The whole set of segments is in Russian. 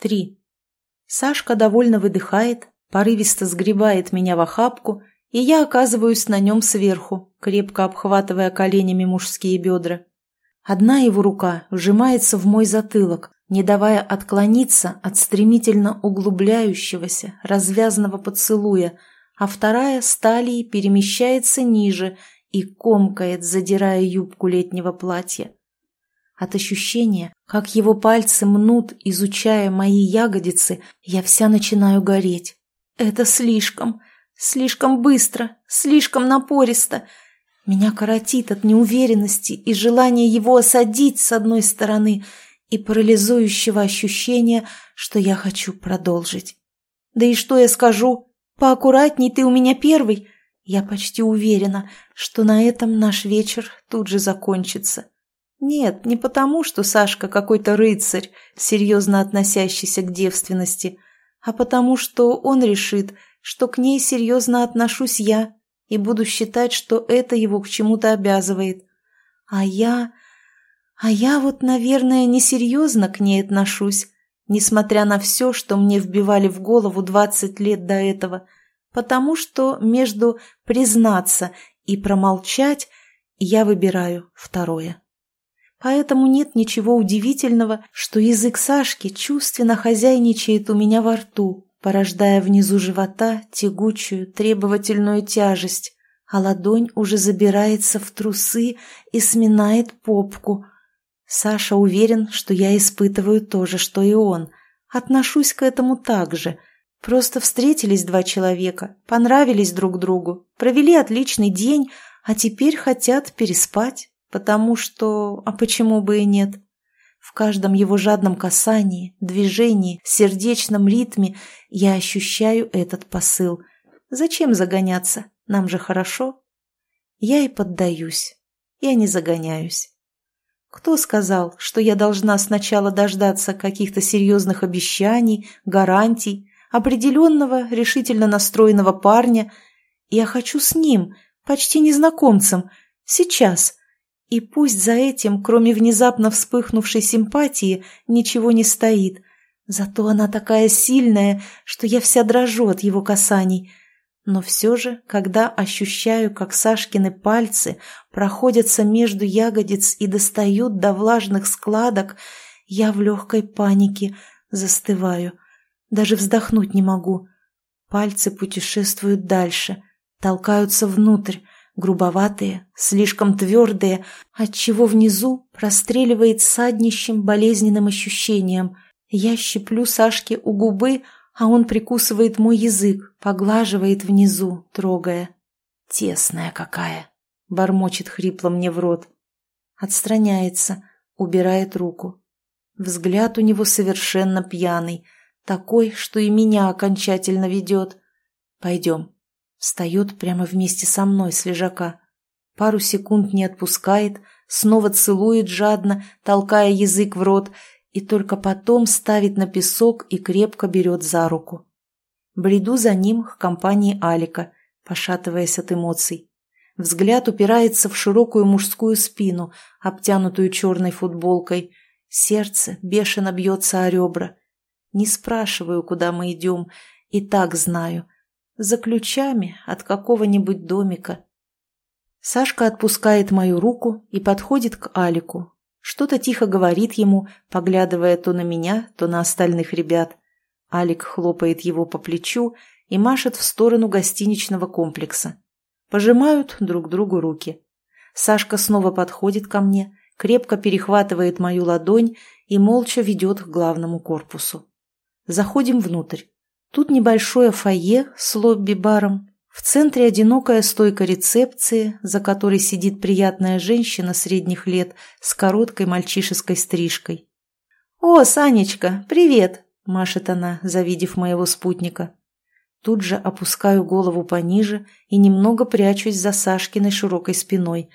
Три. Сашка довольно выдыхает, порывисто сгребает меня в охапку, и я оказываюсь на нем сверху, крепко обхватывая коленями мужские бедра. Одна его рука вжимается в мой затылок, не давая отклониться от стремительно углубляющегося, развязанного поцелуя, а вторая с талии перемещается ниже и комкает, задирая юбку летнего платья. От ощущения, как его пальцы мнут, изучая мои ягодицы, я вся начинаю гореть. Это слишком, слишком быстро, слишком напористо. Меня коротит от неуверенности и желания его осадить с одной стороны и парализующего ощущения, что я хочу продолжить. Да и что я скажу? Поаккуратней ты у меня первый. Я почти уверена, что на этом наш вечер тут же закончится. Нет, не потому, что Сашка какой-то рыцарь, серьезно относящийся к девственности, а потому, что он решит, что к ней серьезно отношусь я и буду считать, что это его к чему-то обязывает. А я... А я вот, наверное, несерьезно к ней отношусь, несмотря на все, что мне вбивали в голову двадцать лет до этого, потому что между признаться и промолчать я выбираю второе. Поэтому нет ничего удивительного, что язык Сашки чувственно хозяйничает у меня во рту, порождая внизу живота тягучую, требовательную тяжесть, а ладонь уже забирается в трусы и сминает попку. Саша уверен, что я испытываю то же, что и он. Отношусь к этому так же. Просто встретились два человека, понравились друг другу, провели отличный день, а теперь хотят переспать потому что... А почему бы и нет? В каждом его жадном касании, движении, сердечном ритме я ощущаю этот посыл. Зачем загоняться? Нам же хорошо. Я и поддаюсь. Я не загоняюсь. Кто сказал, что я должна сначала дождаться каких-то серьезных обещаний, гарантий, определенного, решительно настроенного парня? Я хочу с ним, почти незнакомцем, сейчас – и пусть за этим, кроме внезапно вспыхнувшей симпатии, ничего не стоит. Зато она такая сильная, что я вся дрожу от его касаний. Но все же, когда ощущаю, как Сашкины пальцы проходятся между ягодиц и достают до влажных складок, я в легкой панике застываю. Даже вздохнуть не могу. Пальцы путешествуют дальше, толкаются внутрь, грубоватые, слишком твердые, отчего внизу простреливает саднищем болезненным ощущением. Я щеплю Сашке у губы, а он прикусывает мой язык, поглаживает внизу, трогая. «Тесная какая!» — бормочет хрипло мне в рот. Отстраняется, убирает руку. Взгляд у него совершенно пьяный, такой, что и меня окончательно ведет. «Пойдем, Встает прямо вместе со мной с лежака. Пару секунд не отпускает, снова целует жадно, толкая язык в рот, и только потом ставит на песок и крепко берет за руку. Бреду за ним к компании Алика, пошатываясь от эмоций. Взгляд упирается в широкую мужскую спину, обтянутую черной футболкой. Сердце бешено бьется о ребра. Не спрашиваю, куда мы идем, и так знаю — за ключами от какого-нибудь домика. Сашка отпускает мою руку и подходит к Алику. Что-то тихо говорит ему, поглядывая то на меня, то на остальных ребят. Алик хлопает его по плечу и машет в сторону гостиничного комплекса. Пожимают друг другу руки. Сашка снова подходит ко мне, крепко перехватывает мою ладонь и молча ведет к главному корпусу. Заходим внутрь. Тут небольшое фойе с лобби-баром. В центре одинокая стойка рецепции, за которой сидит приятная женщина средних лет с короткой мальчишеской стрижкой. «О, Санечка, привет!» – машет она, завидев моего спутника. Тут же опускаю голову пониже и немного прячусь за Сашкиной широкой спиной.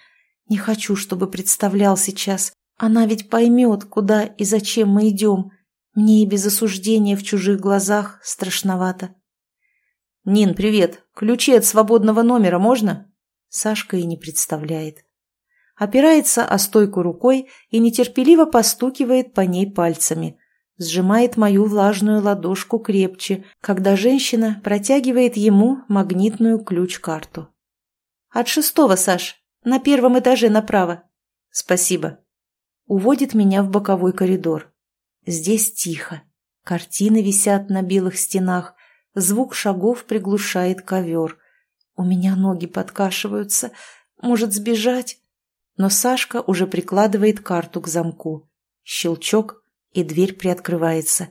Не хочу, чтобы представлял сейчас. Она ведь поймет, куда и зачем мы идем, мне и без осуждения в чужих глазах страшновато. «Нин, привет. Ключи от свободного номера можно?» Сашка и не представляет. Опирается о стойку рукой и нетерпеливо постукивает по ней пальцами. сжимает мою влажную ладошку крепче, когда женщина протягивает ему магнитную ключ-карту. «От шестого, Саш. На первом этаже направо». «Спасибо». Уводит меня в боковой коридор. Здесь тихо. Картины висят на белых стенах. Звук шагов приглушает ковер. У меня ноги подкашиваются. Может, сбежать? Но Сашка уже прикладывает карту к замку. Щелчок, и дверь приоткрывается.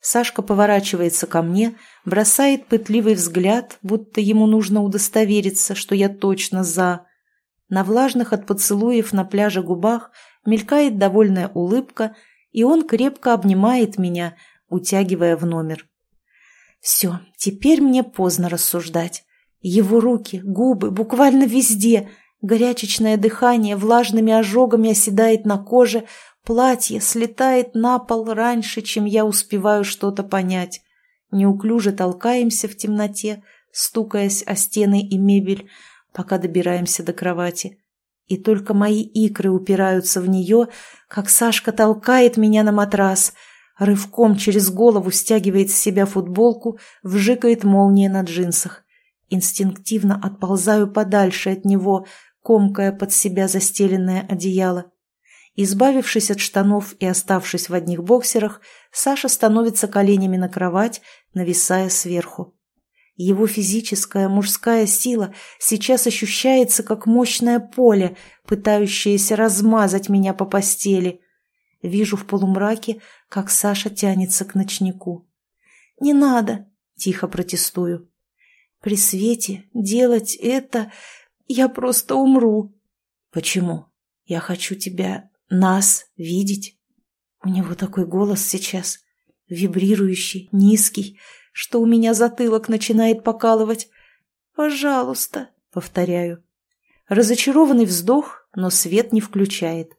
Сашка поворачивается ко мне, бросает пытливый взгляд, будто ему нужно удостовериться, что я точно за. На влажных от поцелуев на пляже губах мелькает довольная улыбка, и он крепко обнимает меня, утягивая в номер. Все, теперь мне поздно рассуждать. Его руки, губы, буквально везде. Горячечное дыхание влажными ожогами оседает на коже, платье слетает на пол раньше, чем я успеваю что-то понять. Неуклюже толкаемся в темноте, стукаясь о стены и мебель, пока добираемся до кровати. И только мои икры упираются в нее, как Сашка толкает меня на матрас, рывком через голову стягивает с себя футболку, вжикает молния на джинсах. Инстинктивно отползаю подальше от него, комкая под себя застеленное одеяло. Избавившись от штанов и оставшись в одних боксерах, Саша становится коленями на кровать, нависая сверху. Его физическая мужская сила сейчас ощущается как мощное поле, пытающееся размазать меня по постели. Вижу в полумраке, как Саша тянется к ночнику. «Не надо!» – тихо протестую. При свете делать это... Я просто умру. Почему? Я хочу тебя, нас, видеть. У него такой голос сейчас, вибрирующий, низкий, что у меня затылок начинает покалывать. «Пожалуйста», — повторяю. Разочарованный вздох, но свет не включает.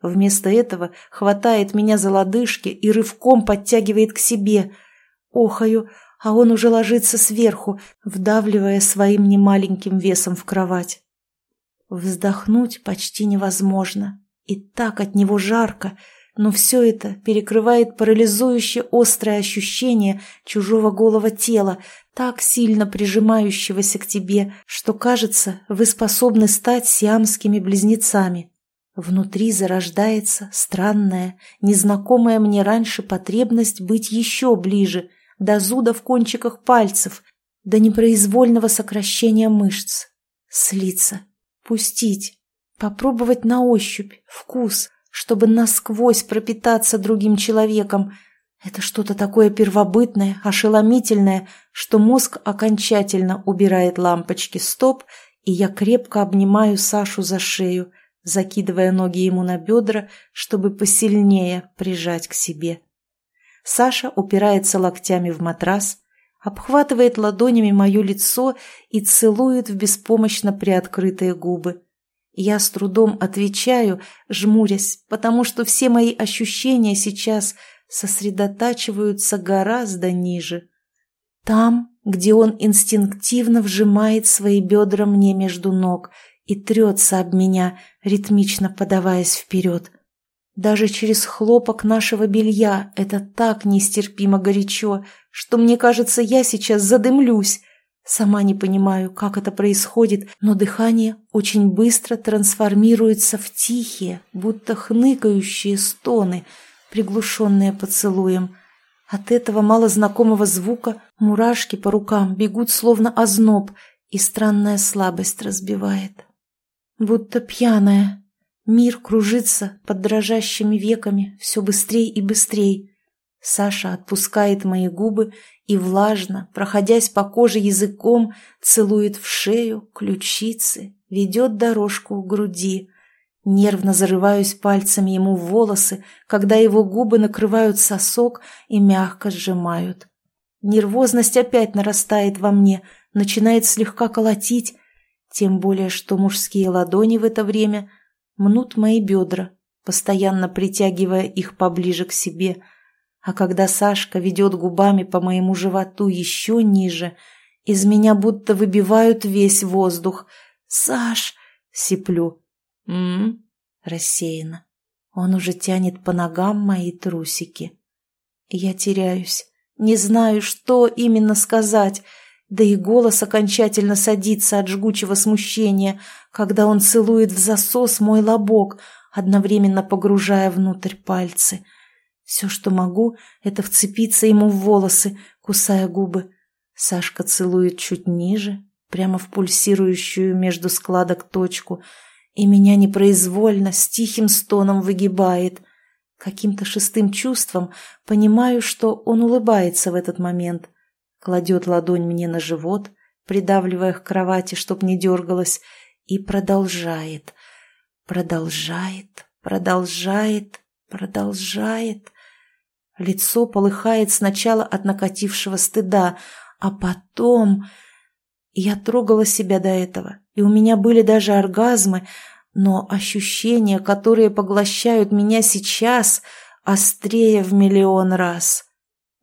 Вместо этого хватает меня за лодыжки и рывком подтягивает к себе. Охаю, а он уже ложится сверху, вдавливая своим немаленьким весом в кровать. Вздохнуть почти невозможно, и так от него жарко, но все это перекрывает парализующее острое ощущение чужого голого тела, так сильно прижимающегося к тебе, что, кажется, вы способны стать сиамскими близнецами. Внутри зарождается странная, незнакомая мне раньше потребность быть еще ближе – до зуда в кончиках пальцев, до непроизвольного сокращения мышц. Слиться, пустить, попробовать на ощупь, вкус, чтобы насквозь пропитаться другим человеком. Это что-то такое первобытное, ошеломительное, что мозг окончательно убирает лампочки стоп, и я крепко обнимаю Сашу за шею, закидывая ноги ему на бедра, чтобы посильнее прижать к себе. Саша упирается локтями в матрас, обхватывает ладонями мое лицо и целует в беспомощно приоткрытые губы. Я с трудом отвечаю, жмурясь, потому что все мои ощущения сейчас сосредотачиваются гораздо ниже. Там, где он инстинктивно вжимает свои бедра мне между ног и трется об меня, ритмично подаваясь вперед. Даже через хлопок нашего белья это так нестерпимо горячо, что мне кажется, я сейчас задымлюсь. Сама не понимаю, как это происходит, но дыхание очень быстро трансформируется в тихие, будто хныкающие стоны, приглушенные поцелуем. От этого малознакомого звука мурашки по рукам бегут словно озноб, и странная слабость разбивает. Будто пьяная, Мир кружится под дрожащими веками все быстрее и быстрее. Саша отпускает мои губы и влажно, проходясь по коже языком, целует в шею, ключицы, ведет дорожку к груди. Нервно зарываюсь пальцами ему в волосы, когда его губы накрывают сосок и мягко сжимают. Нервозность опять нарастает во мне, начинает слегка колотить, тем более что мужские ладони в это время мнут мои бедра, постоянно притягивая их поближе к себе, а когда Сашка ведет губами по моему животу еще ниже, из меня будто выбивают весь воздух. «Саш!» — сиплю. «М-м-м?» рассеянно. Он уже тянет по ногам мои трусики. Я теряюсь, не знаю, что именно сказать, да и голос окончательно садится от жгучего смущения, когда он целует в засос мой лобок, одновременно погружая внутрь пальцы. Все, что могу, это вцепиться ему в волосы, кусая губы. Сашка целует чуть ниже, прямо в пульсирующую между складок точку, и меня непроизвольно с тихим стоном выгибает. Каким-то шестым чувством понимаю, что он улыбается в этот момент. Кладет ладонь мне на живот, придавливая к кровати, чтоб не дергалась, и продолжает, продолжает, продолжает, продолжает. Лицо полыхает сначала от накатившего стыда, а потом... Я трогала себя до этого, и у меня были даже оргазмы, но ощущения, которые поглощают меня сейчас, острее в миллион раз.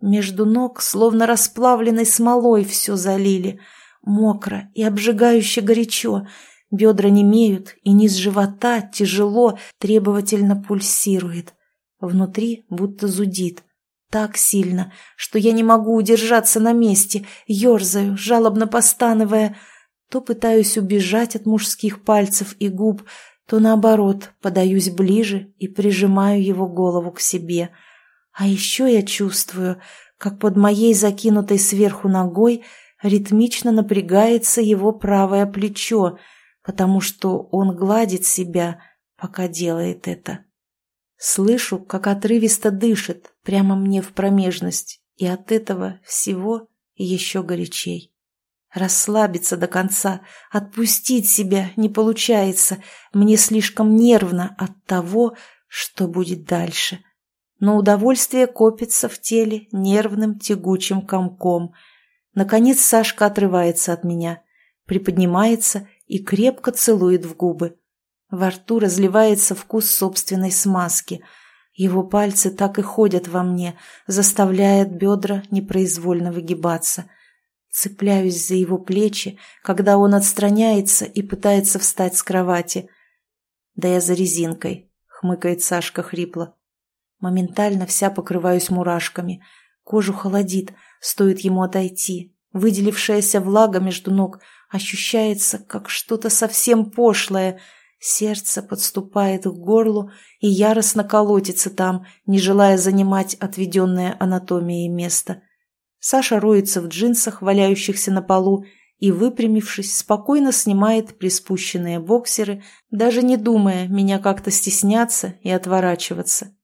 Между ног, словно расплавленной смолой, все залили. Мокро и обжигающе горячо. Бедра немеют, и низ живота тяжело, требовательно пульсирует. Внутри будто зудит. Так сильно, что я не могу удержаться на месте, ерзаю, жалобно постановая. То пытаюсь убежать от мужских пальцев и губ, то наоборот, подаюсь ближе и прижимаю его голову к себе. А еще я чувствую, как под моей закинутой сверху ногой ритмично напрягается его правое плечо, потому что он гладит себя, пока делает это. Слышу, как отрывисто дышит прямо мне в промежность, и от этого всего еще горячей. Расслабиться до конца, отпустить себя не получается, мне слишком нервно от того, что будет дальше. Но удовольствие копится в теле нервным тягучим комком. Наконец Сашка отрывается от меня, приподнимается и крепко целует в губы. Во рту разливается вкус собственной смазки. Его пальцы так и ходят во мне, заставляя бедра непроизвольно выгибаться. Цепляюсь за его плечи, когда он отстраняется и пытается встать с кровати. «Да я за резинкой», — хмыкает Сашка хрипло. Моментально вся покрываюсь мурашками. Кожу холодит, стоит ему отойти. Выделившаяся влага между ног ощущается, как что-то совсем пошлое — Сердце подступает к горлу и яростно колотится там, не желая занимать отведенное анатомией место. Саша роется в джинсах, валяющихся на полу, и, выпрямившись, спокойно снимает приспущенные боксеры, даже не думая меня как-то стесняться и отворачиваться.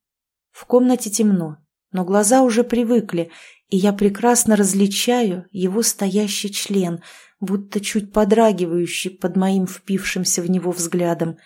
В комнате темно, но глаза уже привыкли, и я прекрасно различаю его стоящий член, будто чуть подрагивающий под моим впившимся в него взглядом.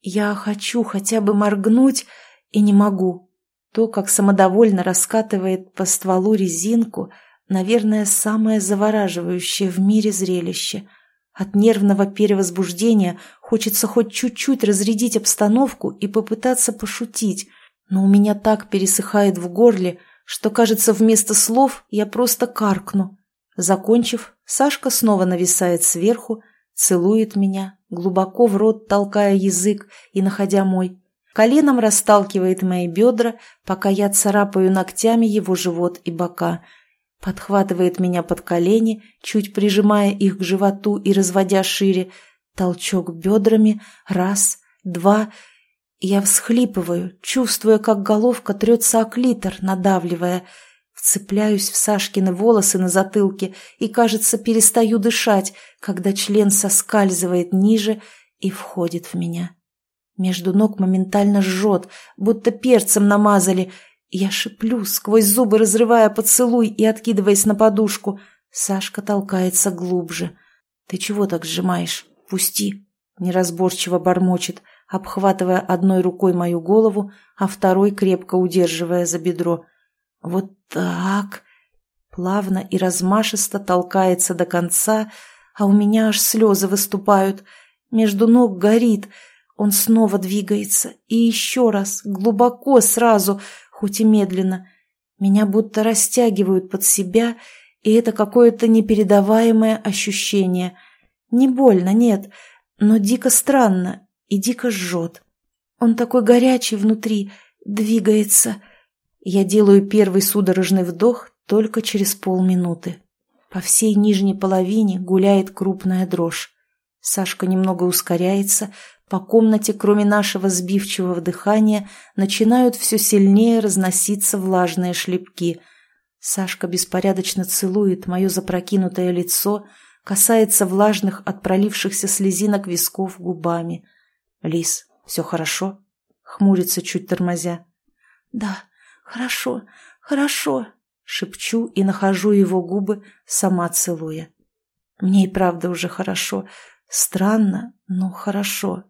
Я хочу хотя бы моргнуть и не могу. То, как самодовольно раскатывает по стволу резинку, наверное, самое завораживающее в мире зрелище. От нервного перевозбуждения хочется хоть чуть-чуть разрядить обстановку и попытаться пошутить, но у меня так пересыхает в горле, что, кажется, вместо слов я просто каркну. Закончив, Сашка снова нависает сверху, целует меня, глубоко в рот толкая язык и находя мой. Коленом расталкивает мои бедра, пока я царапаю ногтями его живот и бока. Подхватывает меня под колени, чуть прижимая их к животу и разводя шире. Толчок бедрами. Раз, два. Я всхлипываю, чувствуя, как головка трется о клитор, надавливая – Вцепляюсь в Сашкины волосы на затылке и, кажется, перестаю дышать, когда член соскальзывает ниже и входит в меня. Между ног моментально жжет, будто перцем намазали. Я шиплю, сквозь зубы разрывая поцелуй и откидываясь на подушку. Сашка толкается глубже. «Ты чего так сжимаешь? Пусти!» Неразборчиво бормочет, обхватывая одной рукой мою голову, а второй крепко удерживая за бедро. Вот так. Плавно и размашисто толкается до конца, а у меня аж слезы выступают. Между ног горит. Он снова двигается. И еще раз, глубоко сразу, хоть и медленно. Меня будто растягивают под себя, и это какое-то непередаваемое ощущение. Не больно, нет, но дико странно и дико жжет. Он такой горячий внутри, двигается, Я делаю первый судорожный вдох только через полминуты. По всей нижней половине гуляет крупная дрожь. Сашка немного ускоряется, по комнате, кроме нашего сбивчивого дыхания, начинают все сильнее разноситься влажные шлепки. Сашка беспорядочно целует мое запрокинутое лицо, касается влажных от пролившихся слезинок висков губами. «Лис, все хорошо?» — хмурится, чуть тормозя. «Да, хорошо, хорошо», — шепчу и нахожу его губы, сама целуя. «Мне и правда уже хорошо. Странно, но хорошо».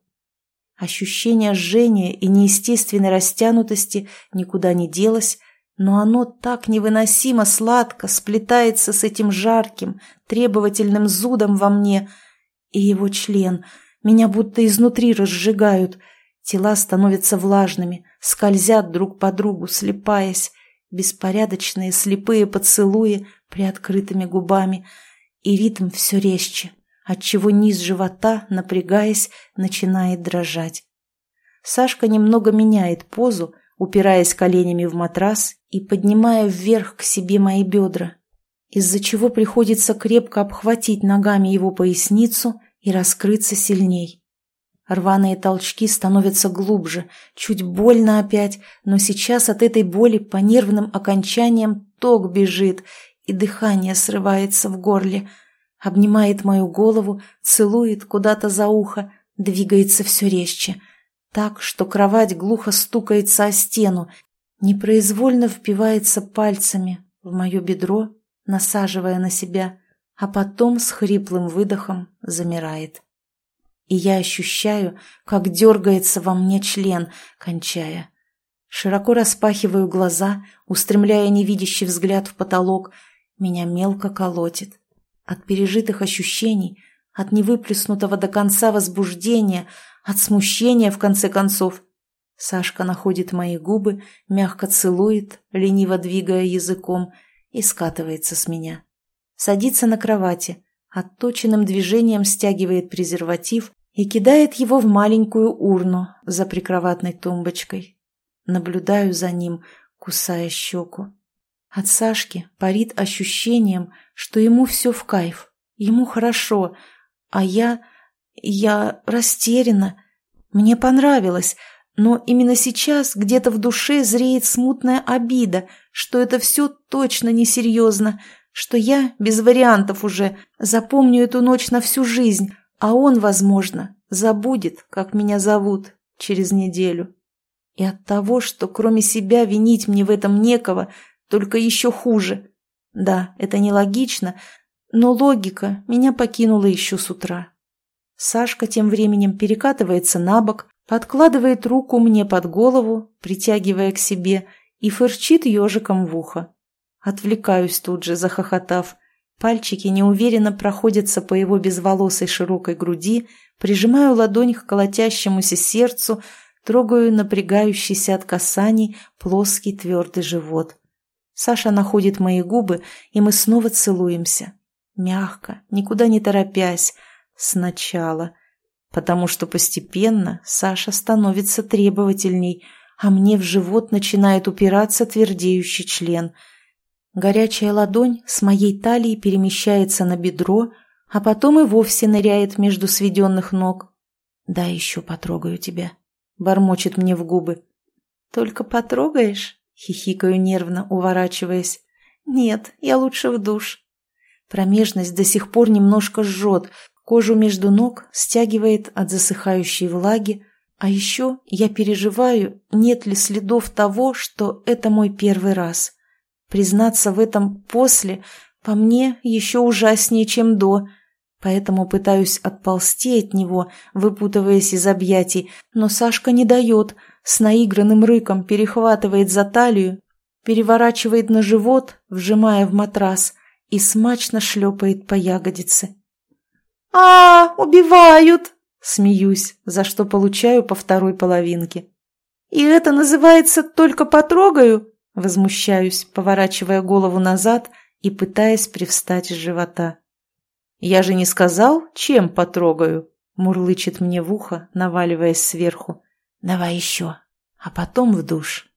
Ощущение жжения и неестественной растянутости никуда не делось, но оно так невыносимо сладко сплетается с этим жарким, требовательным зудом во мне. И его член. Меня будто изнутри разжигают. Тела становятся влажными, скользят друг по другу, слепаясь. Беспорядочные слепые поцелуи приоткрытыми губами. И ритм все резче отчего низ живота, напрягаясь, начинает дрожать. Сашка немного меняет позу, упираясь коленями в матрас и поднимая вверх к себе мои бедра, из-за чего приходится крепко обхватить ногами его поясницу и раскрыться сильней. Рваные толчки становятся глубже, чуть больно опять, но сейчас от этой боли по нервным окончаниям ток бежит, и дыхание срывается в горле – обнимает мою голову, целует куда-то за ухо, двигается все резче, так, что кровать глухо стукается о стену, непроизвольно впивается пальцами в мое бедро, насаживая на себя, а потом с хриплым выдохом замирает. И я ощущаю, как дергается во мне член, кончая. Широко распахиваю глаза, устремляя невидящий взгляд в потолок, меня мелко колотит. От пережитых ощущений, от невыплеснутого до конца возбуждения, от смущения, в конце концов. Сашка находит мои губы, мягко целует, лениво двигая языком, и скатывается с меня. Садится на кровати, отточенным движением стягивает презерватив и кидает его в маленькую урну за прикроватной тумбочкой. Наблюдаю за ним, кусая щеку. От Сашки парит ощущением, что ему все в кайф, ему хорошо, а я... я растеряна. Мне понравилось, но именно сейчас где-то в душе зреет смутная обида, что это все точно несерьезно, что я, без вариантов уже, запомню эту ночь на всю жизнь, а он, возможно, забудет, как меня зовут, через неделю. И от того, что кроме себя винить мне в этом некого – только еще хуже. Да, это нелогично, но логика меня покинула еще с утра. Сашка тем временем перекатывается на бок, подкладывает руку мне под голову, притягивая к себе, и фырчит ежиком в ухо. Отвлекаюсь тут же, захохотав. Пальчики неуверенно проходятся по его безволосой широкой груди, прижимаю ладонь к колотящемуся сердцу, трогаю напрягающийся от касаний плоский твердый живот. Саша находит мои губы, и мы снова целуемся. Мягко, никуда не торопясь. Сначала. Потому что постепенно Саша становится требовательней, а мне в живот начинает упираться твердеющий член. Горячая ладонь с моей талии перемещается на бедро, а потом и вовсе ныряет между сведенных ног. «Да еще потрогаю тебя», — бормочет мне в губы. «Только потрогаешь?» Хихикаю нервно, уворачиваясь. «Нет, я лучше в душ». Промежность до сих пор немножко жжет, кожу между ног стягивает от засыхающей влаги, а еще я переживаю, нет ли следов того, что это мой первый раз. Признаться в этом после по мне еще ужаснее, чем до, поэтому пытаюсь отползти от него, выпутываясь из объятий, но Сашка не дает – с наигранным рыком перехватывает за талию, переворачивает на живот, вжимая в матрас, и смачно шлепает по ягодице. а, убивают!» — смеюсь, за что получаю по второй половинке. «И это называется «только потрогаю»?» — возмущаюсь, поворачивая голову назад и пытаясь привстать с живота. «Я же не сказал, чем потрогаю?» — мурлычет мне в ухо, наваливаясь сверху. Давай еще, а потом в душ.